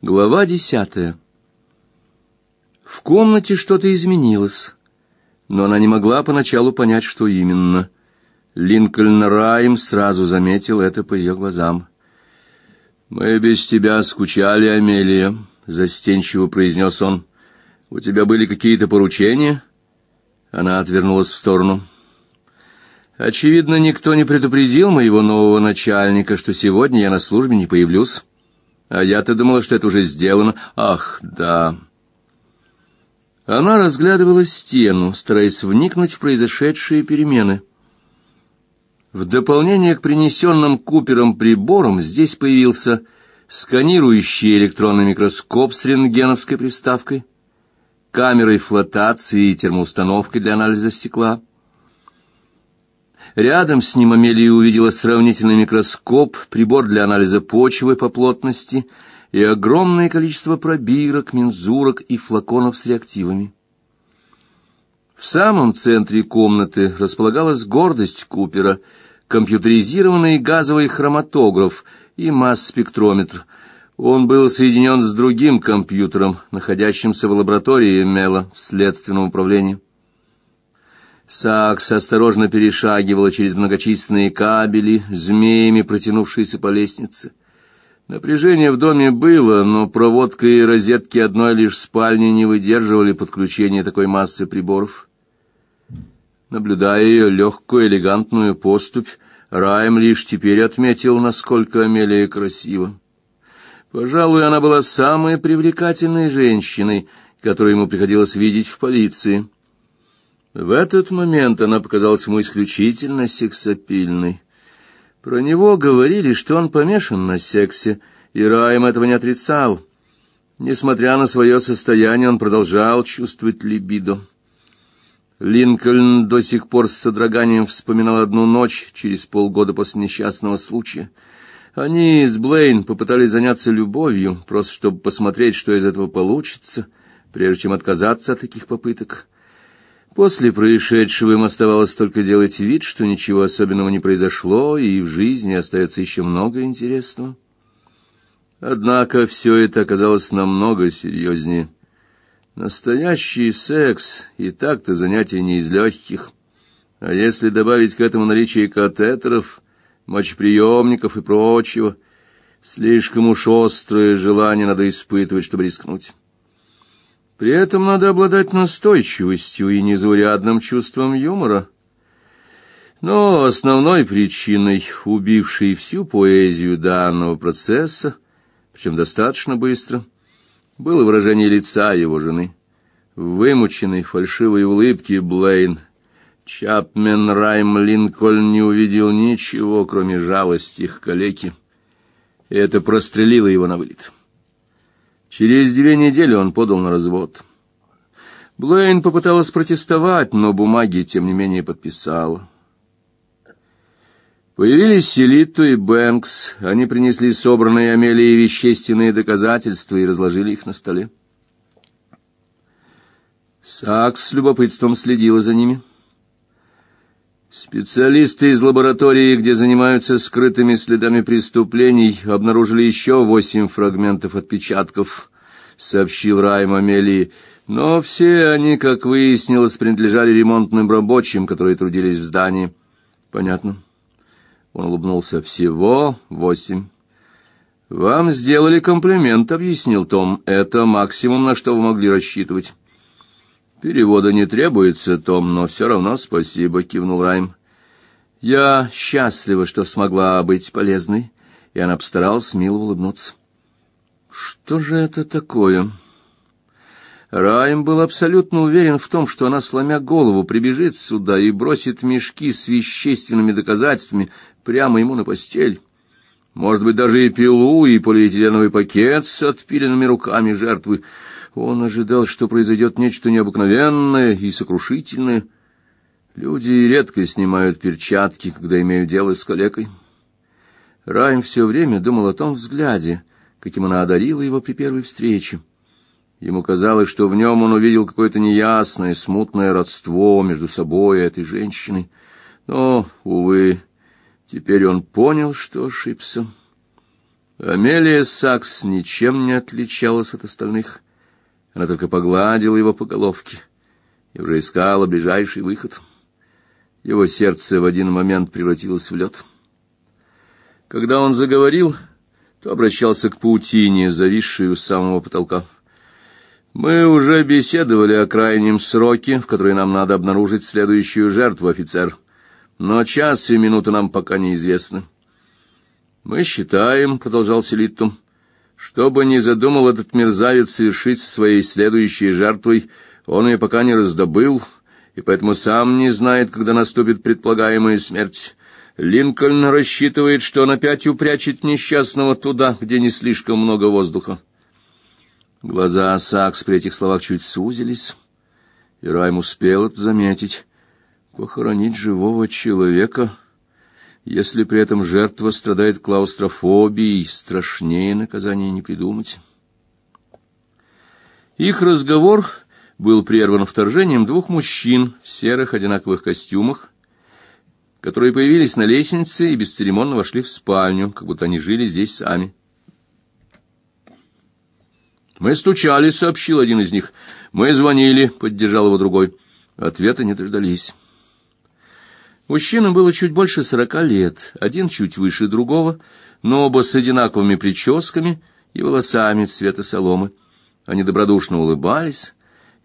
Глава десятая. В комнате что-то изменилось, но она не могла поначалу понять, что именно. Линкольн Райм сразу заметил это по ее глазам. «Мы без тебя скучали, Амелия», — застенчиво произнес он. «У тебя были какие-то поручения?» Она отвернулась в сторону. «Очевидно, никто не предупредил моего нового начальника, что сегодня я на службе не появлюсь». А я-то думала, что это уже сделано. Ах, да. Она разглядывала стену, стараясь вникнуть в произошедшие перемены. В дополнение к принесенным Купером приборам здесь появился сканирующий электронный микроскоп с рентгеновской приставкой, камерой флотации и термоустановкой для анализа стекла. Рядом с ним Амелия увидела сравнительный микроскоп, прибор для анализа почвы по плотности и огромное количество пробирок, мензурок и флаконов с реактивами. В самом центре комнаты располагалась гордость Купера — компьютеризированный газовый хроматограф и масс-спектрометр. Он был соединен с другим компьютером, находящимся в лаборатории Мела в следственном управлении. Сакс осторожно перешагивала через многочисленные кабели, змеями протянувшиеся по лестнице. Напряжение в доме было, но проводка и розетки одной лишь спальни не выдерживали подключения такой массы приборов. Наблюдая ее легкую, элегантную поступь, Райм лишь теперь отметил, насколько Амелия красива. Пожалуй, она была самой привлекательной женщиной, которую ему приходилось видеть в полиции. В этот момент она показалась ему исключительно сексапильной. Про него говорили, что он помешан на сексе, и Райм этого не отрицал. Несмотря на свое состояние, он продолжал чувствовать либидо. Линкольн до сих пор с содроганием вспоминал одну ночь через полгода после несчастного случая. Они с Блейн попытались заняться любовью, просто чтобы посмотреть, что из этого получится, прежде чем отказаться от таких попыток. После происшедшего им оставалось только делать вид, что ничего особенного не произошло, и в жизни остается еще много интересного. Однако все это оказалось намного серьезнее. Настоящий секс и так-то занятие не из легких. А если добавить к этому наличие катетеров, мочеприемников и прочего, слишком уж острое желание надо испытывать, чтобы рискнуть. При этом надо обладать настойчивостью и незаурядным чувством юмора. Но основной причиной, убившей всю поэзию данного процесса, причем достаточно быстро, было выражение лица его жены. В вымученной фальшивой улыбке Блейн Чапмен Райм Линкольн не увидел ничего, кроме жалости к калеке, и это прострелило его на вылет. Через две недели он подал на развод. Блейн попыталась протестовать, но бумаги, тем не менее, подписала. Появились Селиту и Бэнкс. Они принесли собранные Амелией вещественные доказательства и разложили их на столе. Сакс с любопытством следила за ними. Специалисты из лаборатории, где занимаются скрытыми следами преступлений, обнаружили еще восемь фрагментов отпечатков, сообщил Райм Амелии. Но все они, как выяснилось, принадлежали ремонтным рабочим, которые трудились в здании. Понятно. Он улыбнулся. Всего восемь. Вам сделали комплимент, объяснил Том. Это максимум, на что вы могли рассчитывать. Перевода не требуется, Том, но все равно спасибо, кивнул Райм. Я счастлива, что смогла быть полезной, и она постаралась мило улыбнуться. Что же это такое? Райм был абсолютно уверен в том, что она, сломя голову, прибежит сюда и бросит мешки с вещественными доказательствами прямо ему на постель. Может быть, даже и пилу, и полиэтиленовый пакет с отпиленными руками жертвы — он ожидал, что произойдет нечто необыкновенное и сокрушительное. Люди редко снимают перчатки, когда имеют дело с калекой. Райм все время думал о том взгляде, каким она одарила его при первой встрече. Ему казалось, что в нем он увидел какое-то неясное, смутное родство между собой и этой женщиной. Но, увы, теперь он понял, что ошибся. Амелия Сакс ничем не отличалась от остальных. Она только погладила его по головке и уже искала ближайший выход. Его сердце в один момент превратилось в лед. Когда он заговорил, то обращался к паутине, зависшей у самого потолка. Мы уже беседовали о крайнем сроке, в который нам надо обнаружить следующую жертву, офицер. Но час и минута нам пока неизвестны. Мы считаем, продолжал Селиттум, что бы ни задумал этот мерзавец совершить со своей следующей жертвой, он ее пока не раздобыл, и поэтому сам не знает, когда наступит предполагаемая смерть. Линкольн рассчитывает, что он опять упрячет несчастного туда, где не слишком много воздуха. Глаза Сакс при этих словах чуть сузились, и Райм успел это заметить. Похоронить живого человека, если при этом жертва страдает клаустрофобией, страшнее наказания не придумать. Их разговор был прерван вторжением двух мужчин в серых одинаковых костюмах, которые появились на лестнице и бесцеремонно вошли в спальню, как будто они жили здесь сами. «Мы стучали», — сообщил один из них. «Мы звонили», — поддержал его другой. Ответа не дождались. Мужчинам было чуть больше сорока лет, один чуть выше другого, но оба с одинаковыми прическами и волосами цвета соломы. Они добродушно улыбались,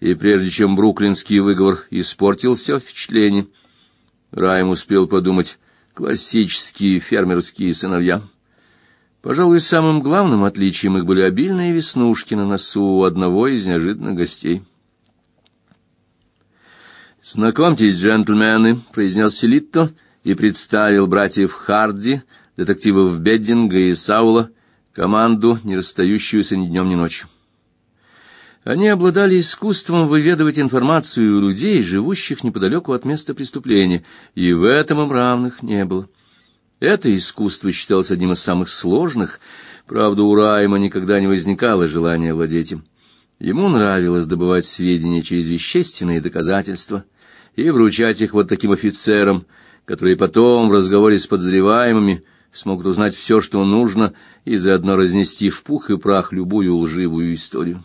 и прежде чем бруклинский выговор испортил все впечатление, Райм успел подумать классические фермерские сыновья. Пожалуй, самым главным отличием их были обильные веснушки на носу у одного из неожиданных гостей. «Знакомьтесь, джентльмены», — произнес Селитто и представил братьев Харди, детективов Беддинга и Саула, команду, не расстающуюся ни днем, ни ночью. Они обладали искусством выведывать информацию у людей, живущих неподалеку от места преступления, и в этом им равных не было. Это искусство считалось одним из самых сложных, правда, у Райма никогда не возникало желания владеть им. Ему нравилось добывать сведения через вещественные доказательства и вручать их вот таким офицерам, которые потом в разговоре с подозреваемыми смогут узнать все, что нужно, и заодно разнести в пух и прах любую лживую историю.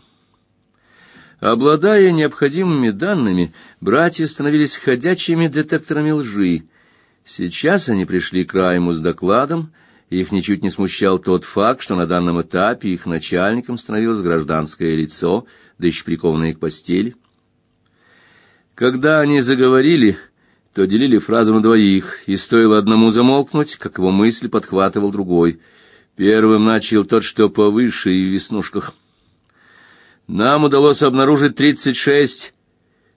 Обладая необходимыми данными, братья становились ходячими детекторами лжи, Сейчас они пришли к Райму с докладом, и их ничуть не смущал тот факт, что на данном этапе их начальником становилось гражданское лицо, да еще прикованное к постели. Когда они заговорили, то делили фразу на двоих, и стоило одному замолкнуть, как его мысль подхватывал другой. Первым начал тот, что повыше и в веснушках. Нам удалось обнаружить тридцать шесть,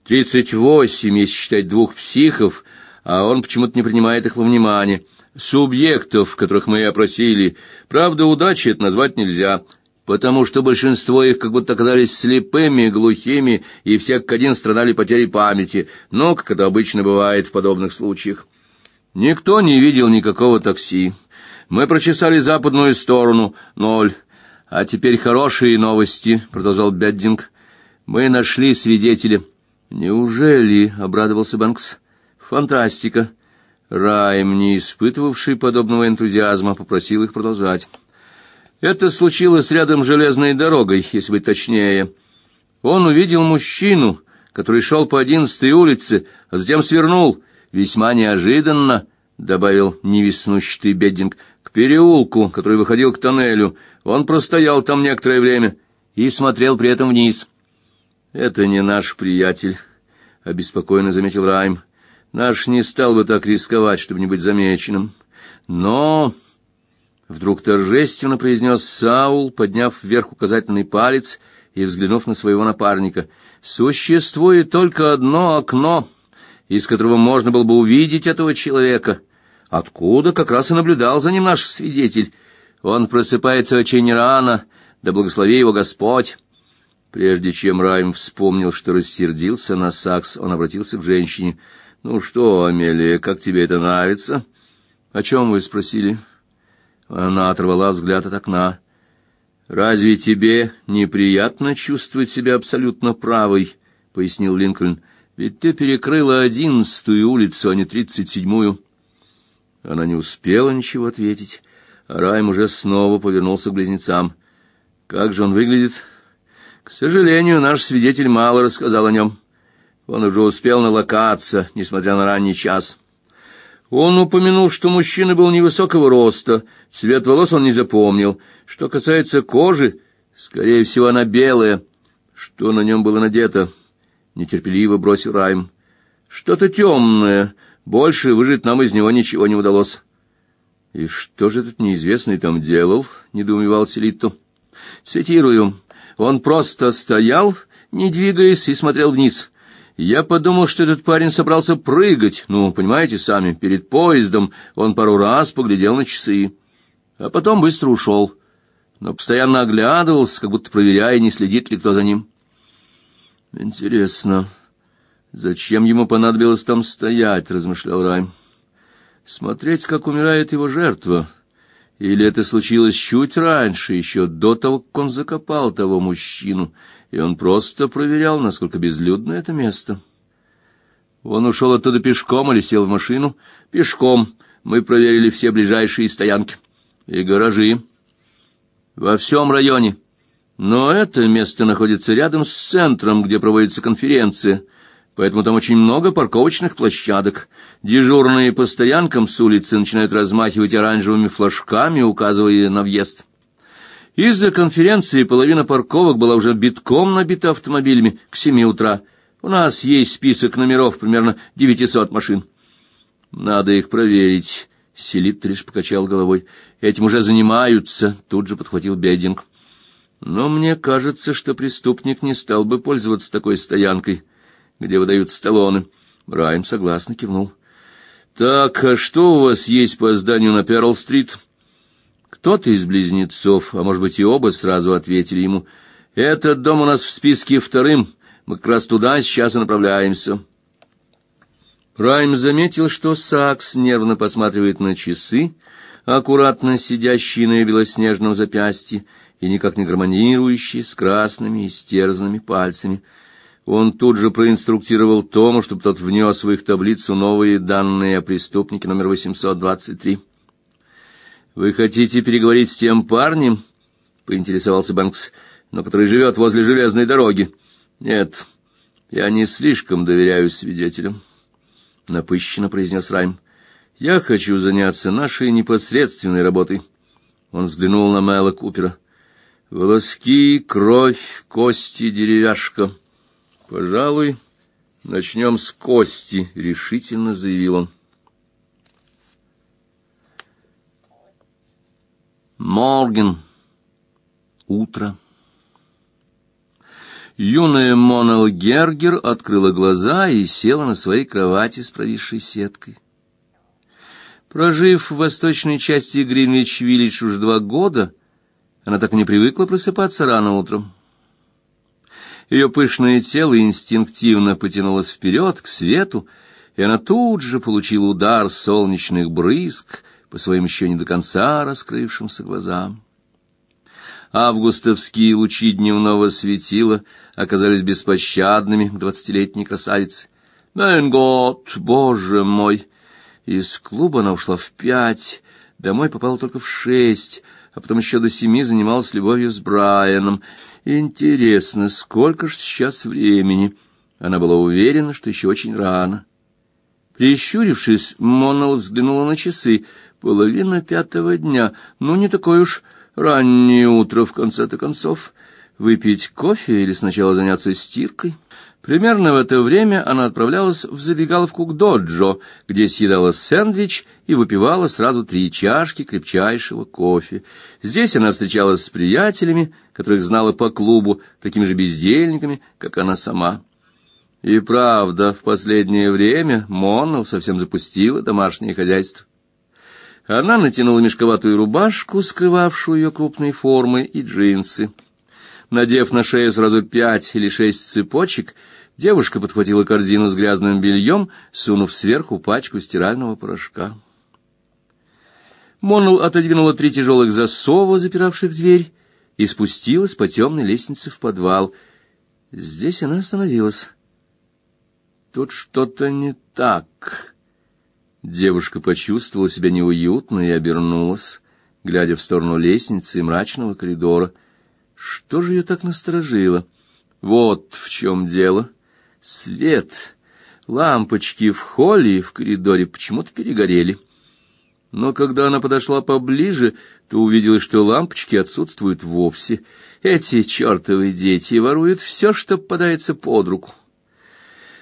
тридцать восемь, если считать двух психов, а он почему-то не принимает их во внимание. Субъектов, которых мы опросили, правда, удачи это назвать нельзя, потому что большинство их как будто оказались слепыми, глухими и все как один страдали потерей памяти, но, как это обычно бывает в подобных случаях. Никто не видел никакого такси. Мы прочесали западную сторону, ноль. А теперь хорошие новости, продолжал Беддинг. Мы нашли свидетеля. Неужели, обрадовался Бэнкс. Фантастика. Райм, не испытывавший подобного энтузиазма, попросил их продолжать. Это случилось рядом с железной дорогой, если быть точнее. Он увидел мужчину, который шел по одиннадцатой улице, а затем свернул, весьма неожиданно, добавил невеснущий Беддинг, к переулку, который выходил к тоннелю. Он простоял там некоторое время и смотрел при этом вниз. Это не наш приятель, обеспокоенно заметил Райм. Наш не стал бы так рисковать, чтобы не быть замеченным. Но вдруг торжественно произнес Саул, подняв вверх указательный палец и взглянув на своего напарника: "Существует только одно окно, из которого можно было бы увидеть этого человека, откуда как раз и наблюдал за ним наш свидетель. Он просыпается очень рано, да благослови его Господь". Прежде чем Райм вспомнил, что рассердился на Сакс, он обратился к женщине. Ну что, Амелия, как тебе это нравится? О чем вы спросили? Она оторвала взгляд от окна. Разве тебе неприятно чувствовать себя абсолютно правой? пояснил Линкольн. Ведь ты перекрыла одиннадцатую улицу, а не тридцать седьмую. Она не успела ничего ответить. Райм уже снова повернулся к близнецам. Как же он выглядит? К сожалению, наш свидетель мало рассказал о нем. Он уже успел налокаться, несмотря на ранний час. Он упомянул, что мужчина был невысокого роста, цвет волос он не запомнил. Что касается кожи, скорее всего, она белая. Что на нем было надето? Нетерпеливо бросил Райм. Что-то темное. Больше выжить нам из него ничего не удалось. И что же этот неизвестный там делал? недоумевал Селитто. Цитирую: Он просто стоял, не двигаясь, и смотрел вниз. Я подумал, что этот парень собрался прыгать. Ну, понимаете сами, перед поездом он пару раз поглядел на часы, а потом быстро ушел. Но постоянно оглядывался, как будто проверяя, не следит ли кто за ним. Интересно, зачем ему понадобилось там стоять, размышлял Райм. Смотреть, как умирает его жертва. Или это случилось чуть раньше, еще до того, как он закопал того мужчину, и он просто проверял, насколько безлюдно это место. Он ушел оттуда пешком или сел в машину? Пешком. Мы проверили все ближайшие стоянки и гаражи во всем районе. Но это место находится рядом с центром, где проводится конференция, поэтому там очень много парковочных площадок. Дежурные по стоянкам с улицы начинают размахивать оранжевыми флажками, указывая на въезд. Из-за конференции половина парковок была уже битком набита автомобилями к семи утра. У нас есть список номеров примерно девятисот машин. Надо их проверить. Селит лишь покачал головой. Этим уже занимаются, тут же подхватил Бединг. Но мне кажется, что преступник не стал бы пользоваться такой стоянкой, где выдают сталлоны. Райм согласно кивнул. Так, а что у вас есть по зданию на Перл-стрит? Кто-то из близнецов, а может быть и оба сразу ответили ему: "Этот дом у нас в списке вторым. Мы как раз туда сейчас и направляемся". Райм заметил, что Сакс нервно посматривает на часы, аккуратно сидящие на белоснежном запястье и никак не гармонирующие с красными и стерзанными пальцами. Он тут же проинструктировал Тому, чтобы тот внес в их таблицу новые данные о преступнике номер 823. Вы хотите переговорить с тем парнем? поинтересовался Банкс, но который живет возле железной дороги. Нет. Я не слишком доверяю свидетелям, напыщенно произнес Райм. Я хочу заняться нашей непосредственной работой. Он взглянул на Мэла Купера. Волоски, кровь, кости, деревяшка. Пожалуй, начнем с кости, решительно заявил он. Морген. Утро. Юная Монел Гергер открыла глаза и села на своей кровати с провисшей сеткой. Прожив в восточной части Гринвич-Виллидж уже два года, она так не привыкла просыпаться рано утром. Ее пышное тело инстинктивно потянулось вперед, к свету, и она тут же получила удар солнечных брызг, по своим еще не до конца раскрывшимся глазам. Августовские лучи дневного светила оказались беспощадными к двадцатилетней красавице. «Мэн год, боже мой!» Из клуба она ушла в пять, домой попала только в шесть, а потом еще до семи занималась любовью с Брайаном. Интересно, сколько же сейчас времени? Она была уверена, что еще очень рано. Прищурившись, Моннелл взглянула на часы. Половина пятого дня. Ну, не такое уж раннее утро, в конце-то концов. Выпить кофе или сначала заняться стиркой? Примерно в это время она отправлялась в забегаловку к Доджо, где съедала сэндвич и выпивала сразу три чашки крепчайшего кофе. Здесь она встречалась с приятелями, которых знала по клубу, такими же бездельниками, как она сама. И правда, в последнее время Моннелл совсем запустила домашнее хозяйство. Она натянула мешковатую рубашку, скрывавшую ее крупные формы, и джинсы. Надев на шею сразу пять или шесть цепочек, девушка подхватила корзину с грязным бельем, сунув сверху пачку стирального порошка. Моннелл отодвинула три тяжелых засова, запиравших дверь, и спустилась по темной лестнице в подвал. Здесь она остановилась. Тут что-то не так. Девушка почувствовала себя неуютно и обернулась. глядя в сторону лестницы и мрачного коридора. Что же ее так насторожило? Вот в чем дело. Свет, лампочки в холле и в коридоре почему-то перегорели. Но когда она подошла поближе, то увидела, что лампочки отсутствуют вовсе. Эти чертовы дети воруют все, что попадается под руку.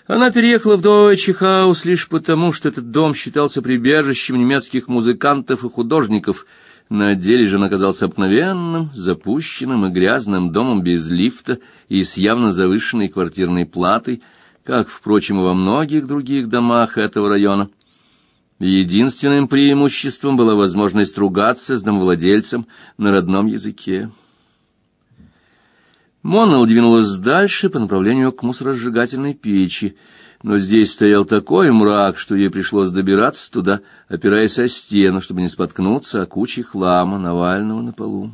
Она переехала в Дойче Хаус лишь потому, что этот дом считался прибежищем немецких музыкантов и художников. На деле же он оказался обыкновенным, запущенным и грязным домом без лифта и с явно завышенной квартирной платой, как, впрочем, и во многих других домах этого района. Единственным преимуществом была возможность ругаться с домовладельцем на родном языке. Моннелл двинулась дальше по направлению к мусоросжигательной печи, но здесь стоял такой мрак, что ей пришлось добираться туда, опираясь о стену, чтобы не споткнуться о куче хлама, навального на полу.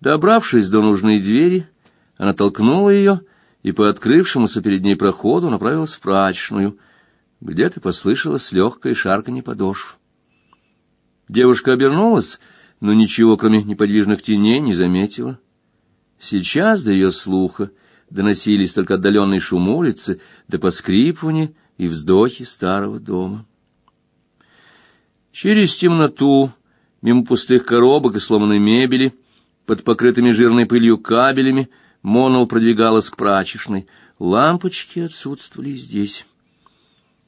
Добравшись до нужной двери, она толкнула ее и по открывшемуся перед ней проходу направилась в прачечную — где-то послышалось легкое шарканье подошв. Девушка обернулась, но ничего, кроме неподвижных теней, не заметила. Сейчас до ее слуха доносились только отдаленный шум улицы, да поскрипывание и вздохи старого дома. Через темноту, мимо пустых коробок и сломанной мебели, под покрытыми жирной пылью кабелями, Монол продвигалась к прачечной. Лампочки отсутствовали здесь.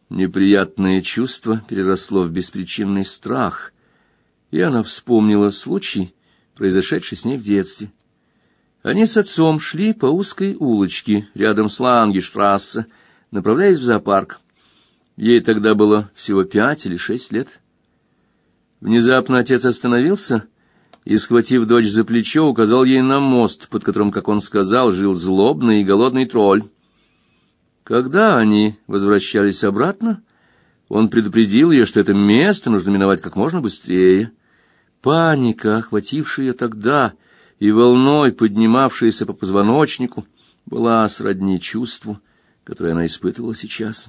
Неприятное чувство переросло в беспричинный страх, и она вспомнила случай, произошедший с ней в детстве. Они с отцом шли по узкой улочке рядом с Лангештрассе, направляясь в зоопарк. Ей тогда было всего пять или шесть лет. Внезапно отец остановился и, схватив дочь за плечо, указал ей на мост, под которым, как он сказал, жил злобный и голодный тролль. Когда они возвращались обратно, он предупредил ее, что это место нужно миновать как можно быстрее. Паника, охватившая ее тогда и волной поднимавшаяся по позвоночнику, была сродни чувству, которое она испытывала сейчас.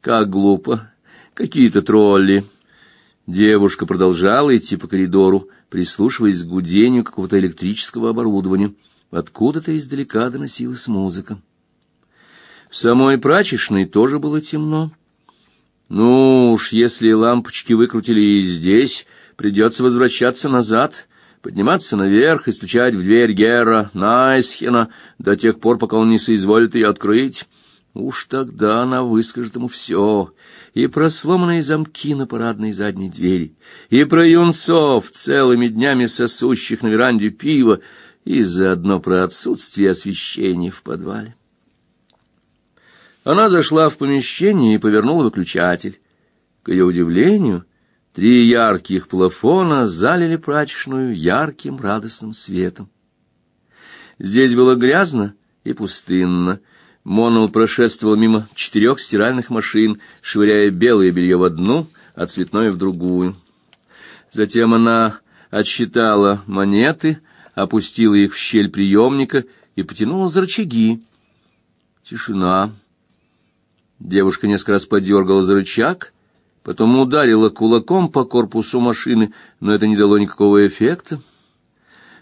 Как глупо! Какие-то тролли! Девушка продолжала идти по коридору, прислушиваясь к гудению какого-то электрического оборудования. Откуда-то издалека доносилась музыка. В самой прачечной тоже было темно. Ну уж, если лампочки выкрутили и здесь, придется возвращаться назад, подниматься наверх и стучать в дверь Гера Найсхена до тех пор, пока он не соизволит ее открыть. Уж тогда она выскажет ему все, и про сломанные замки на парадной задней двери, и про юнцов, целыми днями сосущих на веранде пива, и заодно про отсутствие освещения в подвале. Она зашла в помещение и повернула выключатель. К ее удивлению, три ярких плафона залили прачечную ярким радостным светом. Здесь было грязно и пустынно. Монол прошествовал мимо четырех стиральных машин, швыряя белое белье в одну, а цветное в другую. Затем она отсчитала монеты, опустила их в щель приемника и потянула за рычаги. Тишина. Девушка несколько раз подергала за рычаг, потом ударила кулаком по корпусу машины, но это не дало никакого эффекта.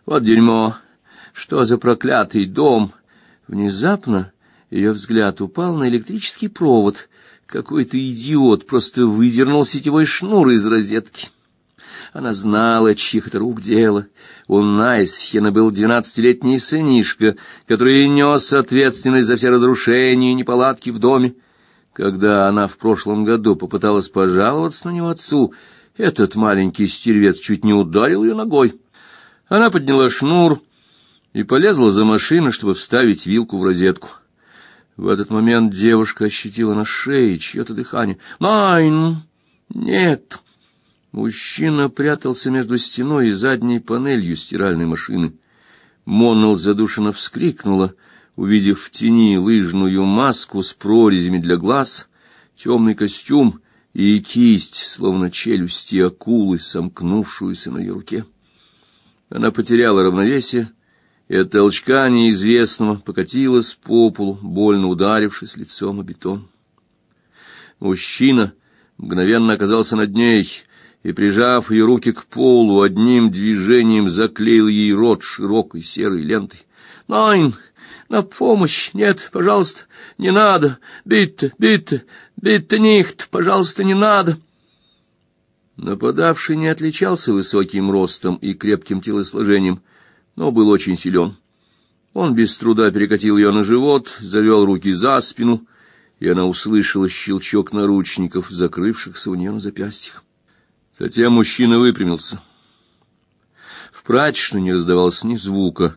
Вот дерьмо! Что за проклятый дом? Внезапно ее взгляд упал на электрический провод. Какой-то идиот просто выдернул сетевой шнур из розетки. Она знала, чьих это рук дело. У Найсхена был двенадцатилетний сынишка, который нес ответственность за все разрушения и неполадки в доме. Когда она в прошлом году попыталась пожаловаться на него отцу, этот маленький стервец чуть не ударил ее ногой. Она подняла шнур и полезла за машину, чтобы вставить вилку в розетку. В этот момент девушка ощутила на шее чье-то дыхание. «Найн! Нет!» Мужчина прятался между стеной и задней панелью стиральной машины. Моннелл задушенно вскрикнула — увидев в тени лыжную маску с прорезями для глаз, темный костюм и кисть, словно челюсти акулы, сомкнувшуюся на ее руке. Она потеряла равновесие и от толчка неизвестного покатилась по полу, больно ударившись лицом о бетон. Мужчина мгновенно оказался над ней и, прижав ее руки к полу, одним движением заклеил ей рот широкой серой лентой. «Найн! На помощь! Нет, пожалуйста, не надо! Битте, битте, битте нихт! Пожалуйста, не надо!» Нападавший не отличался высоким ростом и крепким телосложением, но был очень силен. Он без труда перекатил ее на живот, завел руки за спину, и она услышала щелчок наручников, закрывшихся у нее на запястьях. Затем мужчина выпрямился. В прачечной не раздавалось ни звука,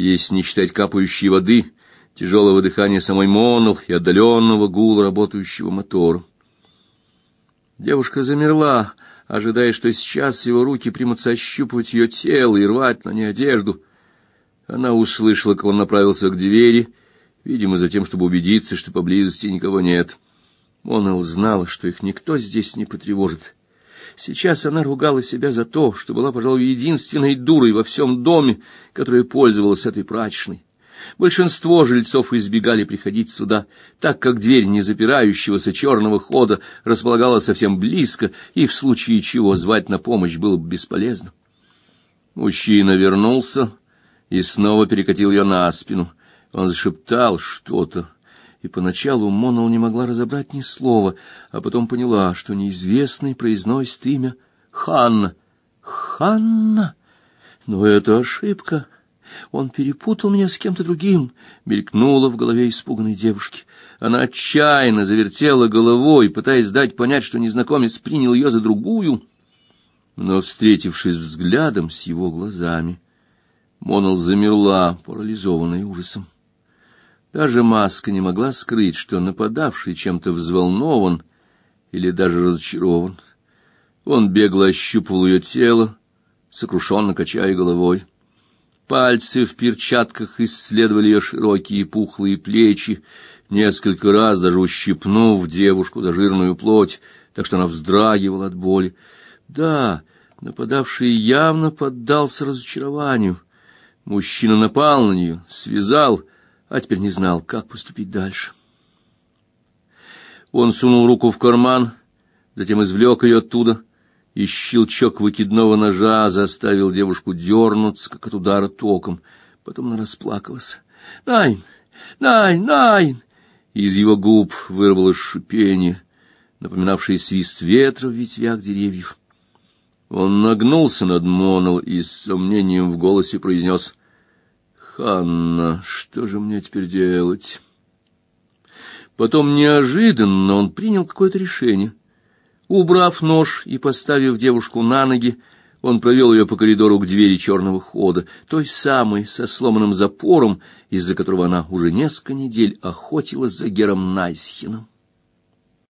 если не считать капающей воды, тяжелого дыхания самой Монол и отдаленного гула работающего мотора. Девушка замерла, ожидая, что сейчас его руки примутся ощупывать ее тело и рвать на ней одежду. Она услышала, как он направился к двери, видимо, за тем, чтобы убедиться, что поблизости никого нет. Монел знала, что их никто здесь не потревожит. Сейчас она ругала себя за то, что была, пожалуй, единственной дурой во всем доме, которая пользовалась этой прачечной. Большинство жильцов избегали приходить сюда, так как дверь незапирающегося черного хода располагалась совсем близко, и в случае чего звать на помощь было бы бесполезно. Мужчина вернулся и снова перекатил ее на спину. Он зашептал что-то, и поначалу Монол не могла разобрать ни слова, а потом поняла, что неизвестный произносит имя Ханна. Ханна? Но это ошибка. Он перепутал меня с кем-то другим, мелькнуло в голове испуганной девушки. Она отчаянно завертела головой, пытаясь дать понять, что незнакомец принял ее за другую, но встретившись взглядом с его глазами, Монол замерла, парализованная ужасом. Даже маска не могла скрыть, что нападавший чем-то взволнован или даже разочарован. Он бегло ощупывал ее тело, сокрушенно качая головой. Пальцы в перчатках исследовали ее широкие пухлые плечи, несколько раз даже ущипнув девушку за жирную плоть, так что она вздрагивала от боли. Да, нападавший явно поддался разочарованию. Мужчина напал на нее, связал, а теперь не знал, как поступить дальше. Он сунул руку в карман, затем извлек ее оттуда, и щелчок выкидного ножа заставил девушку дернуться, как от удара током. Потом она расплакалась. «Nein! Nein! Nein!» Из его губ вырвалось шипение, напоминавшее свист ветра в ветвях деревьев. Он нагнулся над Монол и с сомнением в голосе произнес Ханна, что же мне теперь делать? Потом неожиданно он принял какое-то решение. Убрав нож и поставив девушку на ноги, он провел ее по коридору к двери черного хода, той самой со сломанным запором, из-за которого она уже несколько недель охотилась за Гером Найсхином.